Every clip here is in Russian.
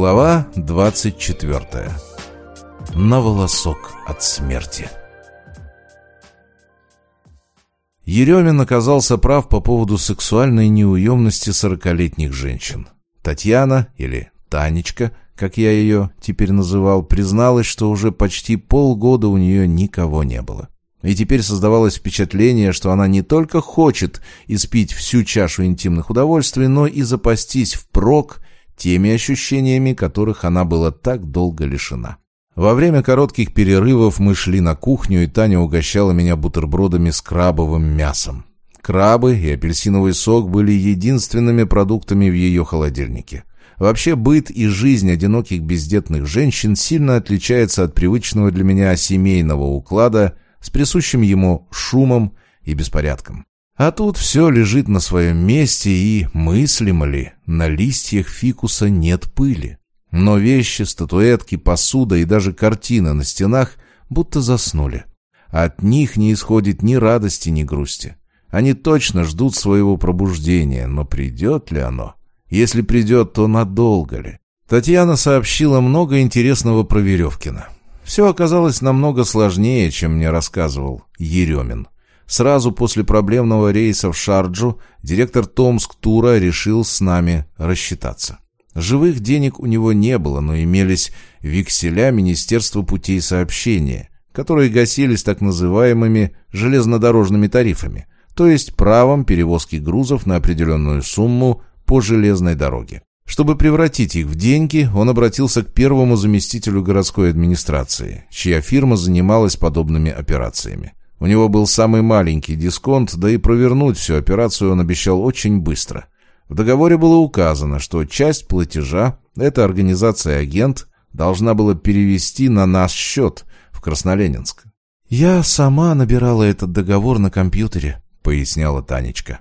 Глава 24. На волосок от смерти. Еремин оказался прав по поводу сексуальной неуемности сорокалетних женщин. Татьяна, или Танечка, как я ее теперь называл, призналась, что уже почти полгода у нее никого не было. И теперь создавалось впечатление, что она не только хочет испить всю чашу интимных удовольствий, но и запастись впрок теми ощущениями, которых она была так долго лишена. Во время коротких перерывов мы шли на кухню, и Таня угощала меня бутербродами с крабовым мясом. Крабы и апельсиновый сок были единственными продуктами в ее холодильнике. Вообще быт и жизнь одиноких бездетных женщин сильно отличается от привычного для меня семейного уклада с присущим ему шумом и беспорядком. А тут все лежит на своем месте, и, мыслимо ли, на листьях фикуса нет пыли. Но вещи, статуэтки, посуда и даже картины на стенах будто заснули. От них не исходит ни радости, ни грусти. Они точно ждут своего пробуждения, но придет ли оно? Если придет, то надолго ли? Татьяна сообщила много интересного про Веревкина. Все оказалось намного сложнее, чем мне рассказывал Еремин. Сразу после проблемного рейса в Шарджу директор Томск-тура решил с нами рассчитаться. Живых денег у него не было, но имелись векселя Министерства путей сообщения, которые гасились так называемыми железнодорожными тарифами, то есть правом перевозки грузов на определенную сумму по железной дороге. Чтобы превратить их в деньги, он обратился к первому заместителю городской администрации, чья фирма занималась подобными операциями. У него был самый маленький дисконт, да и провернуть всю операцию он обещал очень быстро. В договоре было указано, что часть платежа эта организация-агент должна была перевести на наш счет в Красноленинск. «Я сама набирала этот договор на компьютере», — поясняла Танечка.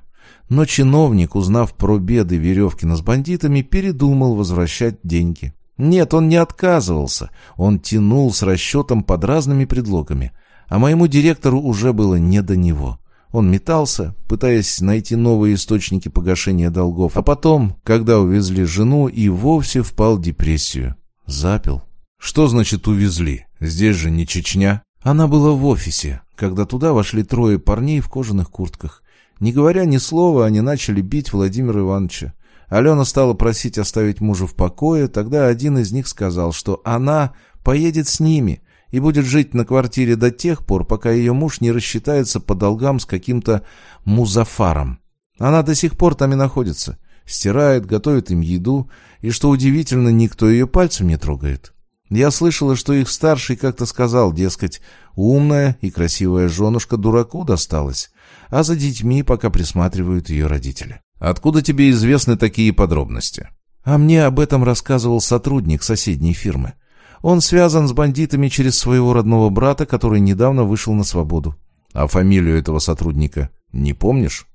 Но чиновник, узнав про беды Веревкина с бандитами, передумал возвращать деньги. Нет, он не отказывался. Он тянул с расчетом под разными предлогами. А моему директору уже было не до него. Он метался, пытаясь найти новые источники погашения долгов, а потом, когда увезли жену, и вовсе впал в депрессию. Запил. Что значит увезли? Здесь же не Чечня. Она была в офисе, когда туда вошли трое парней в кожаных куртках. Не говоря ни слова, они начали бить Владимира Ивановича. Алена стала просить оставить мужа в покое, тогда один из них сказал, что она поедет с ними, и будет жить на квартире до тех пор, пока ее муж не рассчитается по долгам с каким-то музафаром. Она до сих пор там и находится. Стирает, готовит им еду, и, что удивительно, никто ее пальцем не трогает. Я слышала, что их старший как-то сказал, дескать, умная и красивая женушка дураку досталась, а за детьми пока присматривают ее родители. Откуда тебе известны такие подробности? А мне об этом рассказывал сотрудник соседней фирмы. Он связан с бандитами через своего родного брата, который недавно вышел на свободу. А фамилию этого сотрудника не помнишь?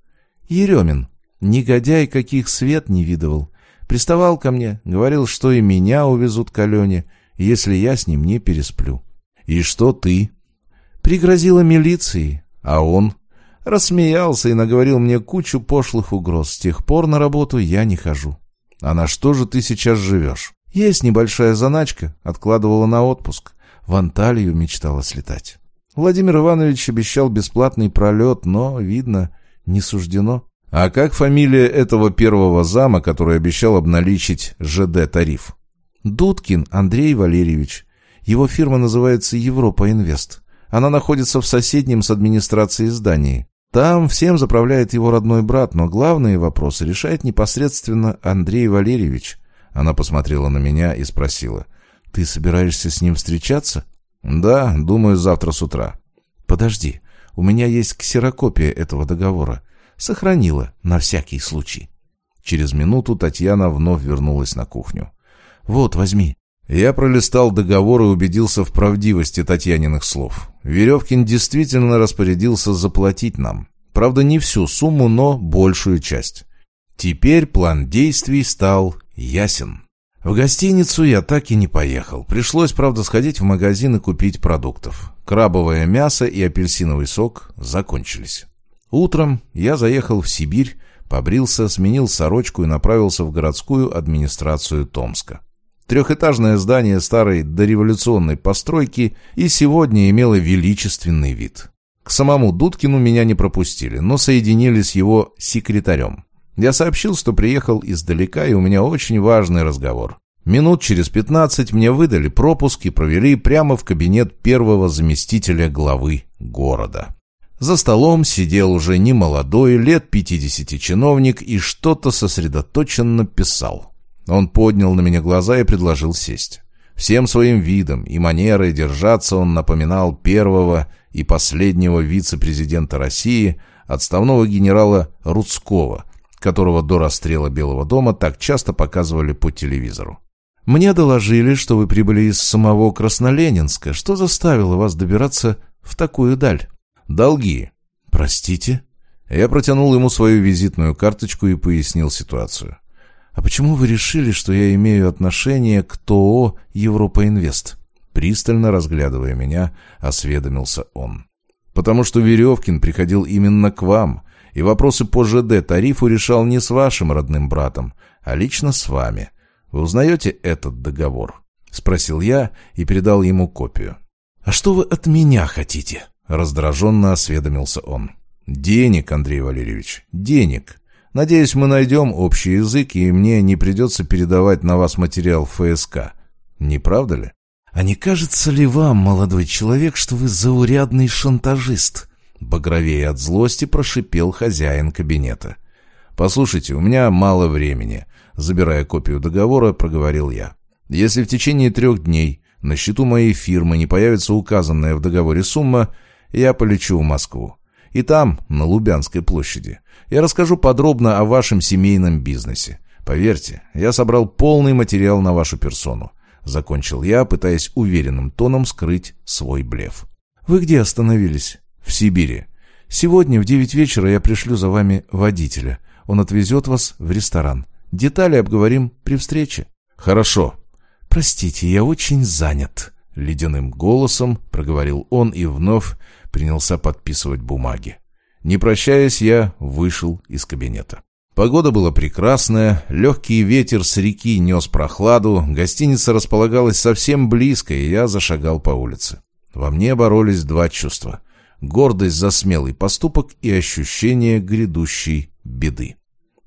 Еремин. Негодяй, каких свет не видывал. Приставал ко мне, говорил, что и меня увезут к Алене, если я с ним не пересплю. И что ты? Пригрозила милиции, а он рассмеялся и наговорил мне кучу пошлых угроз. С тех пор на работу я не хожу. А на что же ты сейчас живешь? Есть небольшая заначка, откладывала на отпуск. В Анталию мечтала слетать. Владимир Иванович обещал бесплатный пролет, но, видно, не суждено. А как фамилия этого первого зама, который обещал обналичить ЖД-тариф? Дудкин Андрей Валерьевич. Его фирма называется Европа Инвест. Она находится в соседнем с администрацией здании. Там всем заправляет его родной брат, но главные вопросы решает непосредственно Андрей Валерьевич. Она посмотрела на меня и спросила. «Ты собираешься с ним встречаться?» «Да, думаю, завтра с утра». «Подожди, у меня есть ксерокопия этого договора. Сохранила, на всякий случай». Через минуту Татьяна вновь вернулась на кухню. «Вот, возьми». Я пролистал договор и убедился в правдивости Татьяниных слов. Веревкин действительно распорядился заплатить нам. Правда, не всю сумму, но большую часть. Теперь план действий стал ясен. В гостиницу я так и не поехал. Пришлось, правда, сходить в магазин и купить продуктов. Крабовое мясо и апельсиновый сок закончились. Утром я заехал в Сибирь, побрился, сменил сорочку и направился в городскую администрацию Томска. Трехэтажное здание старой дореволюционной постройки и сегодня имело величественный вид. К самому Дудкину меня не пропустили, но соединили с его секретарем. Я сообщил, что приехал издалека, и у меня очень важный разговор. Минут через пятнадцать мне выдали пропуск и провели прямо в кабинет первого заместителя главы города. За столом сидел уже немолодой, лет пятидесяти чиновник и что-то сосредоточенно писал. Он поднял на меня глаза и предложил сесть. Всем своим видом и манерой держаться он напоминал первого и последнего вице-президента России, отставного генерала Рудского, которого до расстрела Белого дома так часто показывали по телевизору. «Мне доложили, что вы прибыли из самого Красноленинска. Что заставило вас добираться в такую даль?» «Долги». «Простите?» Я протянул ему свою визитную карточку и пояснил ситуацию. «А почему вы решили, что я имею отношение к ТОО «Европа Инвест»?» Пристально разглядывая меня, осведомился он. «Потому что Веревкин приходил именно к вам, и вопросы по ЖД тарифу решал не с вашим родным братом, а лично с вами. Вы узнаете этот договор?» Спросил я и передал ему копию. «А что вы от меня хотите?» Раздраженно осведомился он. «Денег, Андрей Валерьевич, денег. Надеюсь, мы найдем общий язык, и мне не придется передавать на вас материал ФСК. Не правда ли? А не кажется ли вам, молодой человек, что вы заурядный шантажист? Багровее от злости прошипел хозяин кабинета. Послушайте, у меня мало времени. Забирая копию договора, проговорил я. Если в течение трех дней на счету моей фирмы не появится указанная в договоре сумма, я полечу в Москву. И там, на Лубянской площади, я расскажу подробно о вашем семейном бизнесе. Поверьте, я собрал полный материал на вашу персону. Закончил я, пытаясь уверенным тоном скрыть свой блеф. «Вы где остановились?» «В Сибири. Сегодня в девять вечера я пришлю за вами водителя. Он отвезет вас в ресторан. Детали обговорим при встрече». «Хорошо». «Простите, я очень занят», — ледяным голосом проговорил он и вновь принялся подписывать бумаги. Не прощаясь, я вышел из кабинета. Погода была прекрасная, легкий ветер с реки нес прохладу, гостиница располагалась совсем близко, и я зашагал по улице. Во мне боролись два чувства — гордость за смелый поступок и ощущение грядущей беды.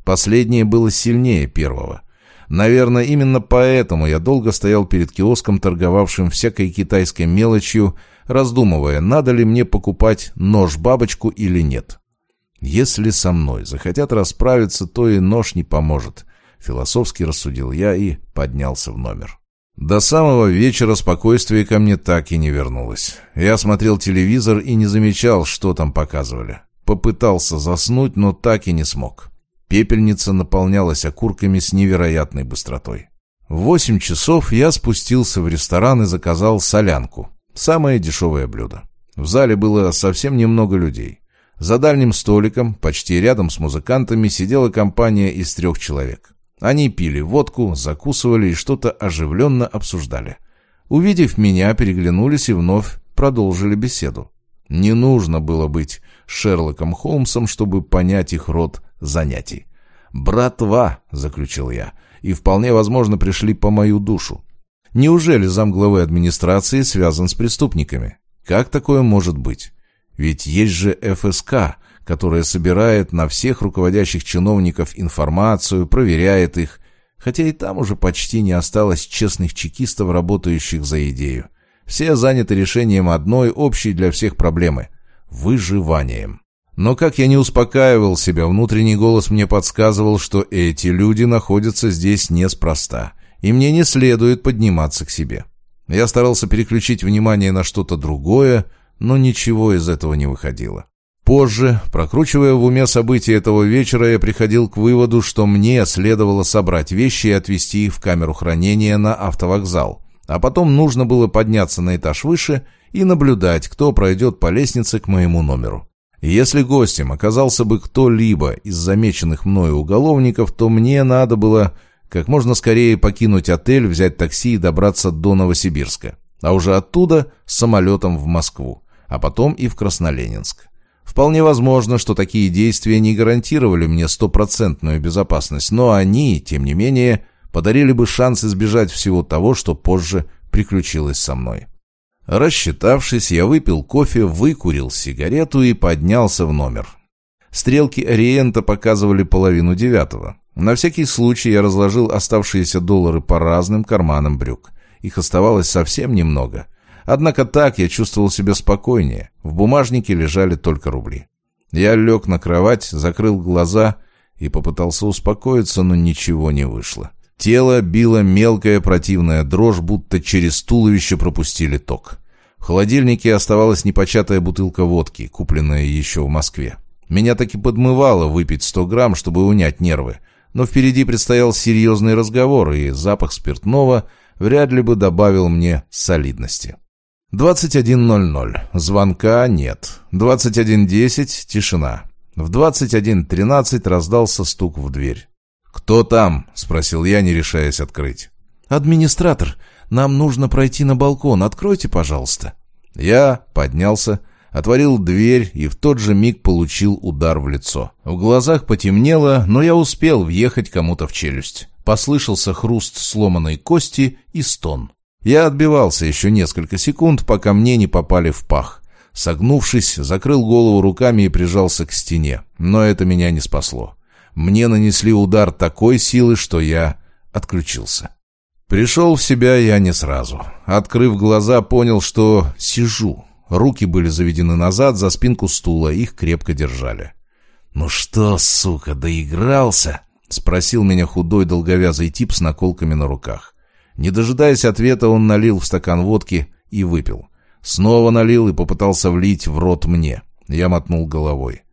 Последнее было сильнее первого. Наверное, именно поэтому я долго стоял перед киоском, торговавшим всякой китайской мелочью, раздумывая, надо ли мне покупать нож-бабочку или нет. Если со мной захотят расправиться, то и нож не поможет. Философски рассудил я и поднялся в номер. До самого вечера спокойствие ко мне так и не вернулось. Я смотрел телевизор и не замечал, что там показывали. Попытался заснуть, но так и не смог. Пепельница наполнялась окурками с невероятной быстротой. В восемь часов я спустился в ресторан и заказал солянку. Самое дешевое блюдо. В зале было совсем немного людей. За дальним столиком, почти рядом с музыкантами, сидела компания из трех человек. Они пили водку, закусывали и что-то оживленно обсуждали. Увидев меня, переглянулись и вновь продолжили беседу. Не нужно было быть Шерлоком Холмсом, чтобы понять их род занятий. «Братва», — заключил я, — «и вполне возможно пришли по мою душу. Неужели замглавы администрации связан с преступниками? Как такое может быть? Ведь есть же ФСК, которая собирает на всех руководящих чиновников информацию, проверяет их, хотя и там уже почти не осталось честных чекистов, работающих за идею. Все заняты решением одной общей для всех проблемы – выживанием. Но как я не успокаивал себя, внутренний голос мне подсказывал, что эти люди находятся здесь неспроста – и мне не следует подниматься к себе. Я старался переключить внимание на что-то другое, но ничего из этого не выходило. Позже, прокручивая в уме события этого вечера, я приходил к выводу, что мне следовало собрать вещи и отвезти их в камеру хранения на автовокзал, а потом нужно было подняться на этаж выше и наблюдать, кто пройдет по лестнице к моему номеру. Если гостем оказался бы кто-либо из замеченных мною уголовников, то мне надо было как можно скорее покинуть отель, взять такси и добраться до Новосибирска. А уже оттуда самолетом в Москву, а потом и в Красноленинск. Вполне возможно, что такие действия не гарантировали мне стопроцентную безопасность, но они, тем не менее, подарили бы шанс избежать всего того, что позже приключилось со мной. Рассчитавшись, я выпил кофе, выкурил сигарету и поднялся в номер. Стрелки Ориента показывали половину девятого. На всякий случай я разложил оставшиеся доллары по разным карманам брюк. Их оставалось совсем немного. Однако так я чувствовал себя спокойнее. В бумажнике лежали только рубли. Я лег на кровать, закрыл глаза и попытался успокоиться, но ничего не вышло. Тело било мелкая противная дрожь, будто через туловище пропустили ток. В холодильнике оставалась непочатая бутылка водки, купленная еще в Москве. Меня таки подмывало выпить 100 грамм, чтобы унять нервы, но впереди предстоял серьезный разговор, и запах спиртного вряд ли бы добавил мне солидности. 21.00. Звонка нет. 21.10. Тишина. В 21.13 раздался стук в дверь. «Кто там?» — спросил я, не решаясь открыть. «Администратор, нам нужно пройти на балкон. Откройте, пожалуйста». Я поднялся, отворил дверь и в тот же миг получил удар в лицо. В глазах потемнело, но я успел въехать кому-то в челюсть. Послышался хруст сломанной кости и стон. Я отбивался еще несколько секунд, пока мне не попали в пах. Согнувшись, закрыл голову руками и прижался к стене. Но это меня не спасло. Мне нанесли удар такой силы, что я отключился. Пришел в себя я не сразу. Открыв глаза, понял, что сижу. Руки были заведены назад за спинку стула, их крепко держали. «Ну что, сука, доигрался?» — спросил меня худой долговязый тип с наколками на руках. Не дожидаясь ответа, он налил в стакан водки и выпил. Снова налил и попытался влить в рот мне. Я мотнул головой.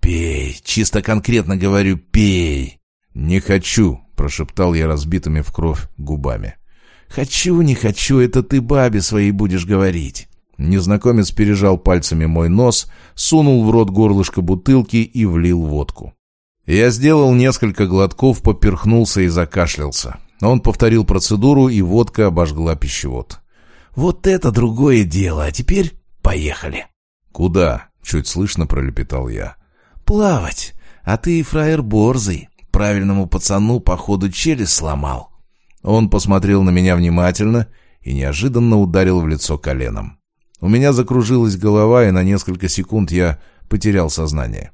«Пей, чисто конкретно говорю, пей!» «Не хочу», — прошептал я разбитыми в кровь губами. «Хочу, не хочу, это ты бабе своей будешь говорить». Незнакомец пережал пальцами мой нос, сунул в рот горлышко бутылки и влил водку. Я сделал несколько глотков, поперхнулся и закашлялся. Он повторил процедуру, и водка обожгла пищевод. «Вот это другое дело, а теперь поехали». «Куда?» — чуть слышно пролепетал я плавать, а ты, фраер, борзый. Правильному пацану, походу, челюсть сломал». Он посмотрел на меня внимательно и неожиданно ударил в лицо коленом. У меня закружилась голова, и на несколько секунд я потерял сознание.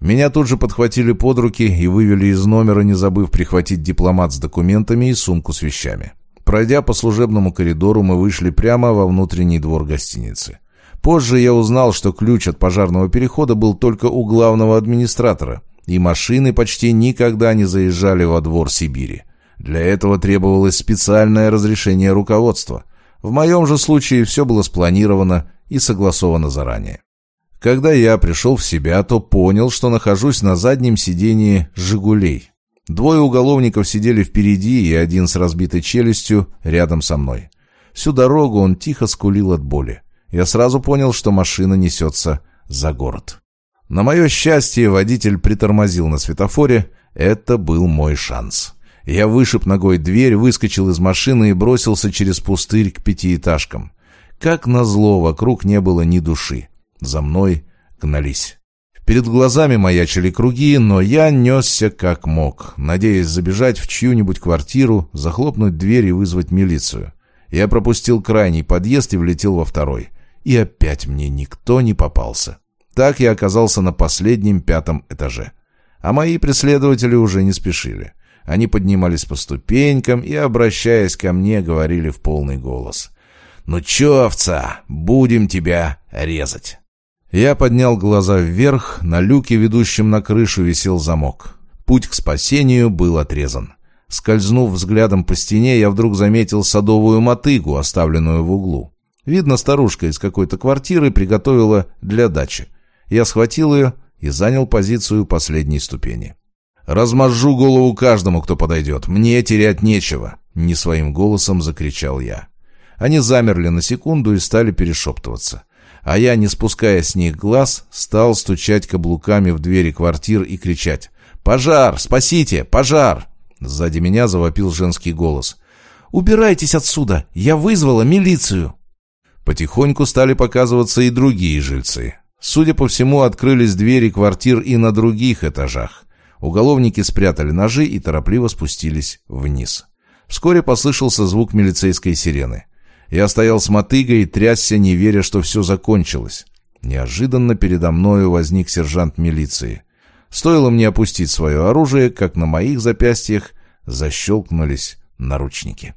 Меня тут же подхватили под руки и вывели из номера, не забыв прихватить дипломат с документами и сумку с вещами. Пройдя по служебному коридору, мы вышли прямо во внутренний двор гостиницы. Позже я узнал, что ключ от пожарного перехода был только у главного администратора, и машины почти никогда не заезжали во двор Сибири. Для этого требовалось специальное разрешение руководства. В моем же случае все было спланировано и согласовано заранее. Когда я пришел в себя, то понял, что нахожусь на заднем сидении «Жигулей». Двое уголовников сидели впереди, и один с разбитой челюстью рядом со мной. Всю дорогу он тихо скулил от боли. Я сразу понял, что машина несется за город. На мое счастье, водитель притормозил на светофоре. Это был мой шанс. Я вышиб ногой дверь, выскочил из машины и бросился через пустырь к пятиэтажкам. Как назло, вокруг не было ни души. За мной гнались. Перед глазами маячили круги, но я несся как мог, надеясь забежать в чью-нибудь квартиру, захлопнуть дверь и вызвать милицию. Я пропустил крайний подъезд и влетел во второй и опять мне никто не попался. Так я оказался на последнем пятом этаже. А мои преследователи уже не спешили. Они поднимались по ступенькам и, обращаясь ко мне, говорили в полный голос. «Ну чё, овца, будем тебя резать!» Я поднял глаза вверх, на люке, ведущем на крышу, висел замок. Путь к спасению был отрезан. Скользнув взглядом по стене, я вдруг заметил садовую мотыгу, оставленную в углу. Видно, старушка из какой-то квартиры приготовила для дачи. Я схватил ее и занял позицию последней ступени. «Размажу голову каждому, кто подойдет. Мне терять нечего!» Не своим голосом закричал я. Они замерли на секунду и стали перешептываться. А я, не спуская с них глаз, стал стучать каблуками в двери квартир и кричать «Пожар! Спасите! Пожар!» Сзади меня завопил женский голос. «Убирайтесь отсюда! Я вызвала милицию!» Потихоньку стали показываться и другие жильцы. Судя по всему, открылись двери квартир и на других этажах. Уголовники спрятали ножи и торопливо спустились вниз. Вскоре послышался звук милицейской сирены. Я стоял с мотыгой и трясся, не веря, что все закончилось. Неожиданно передо мною возник сержант милиции. Стоило мне опустить свое оружие, как на моих запястьях защелкнулись наручники.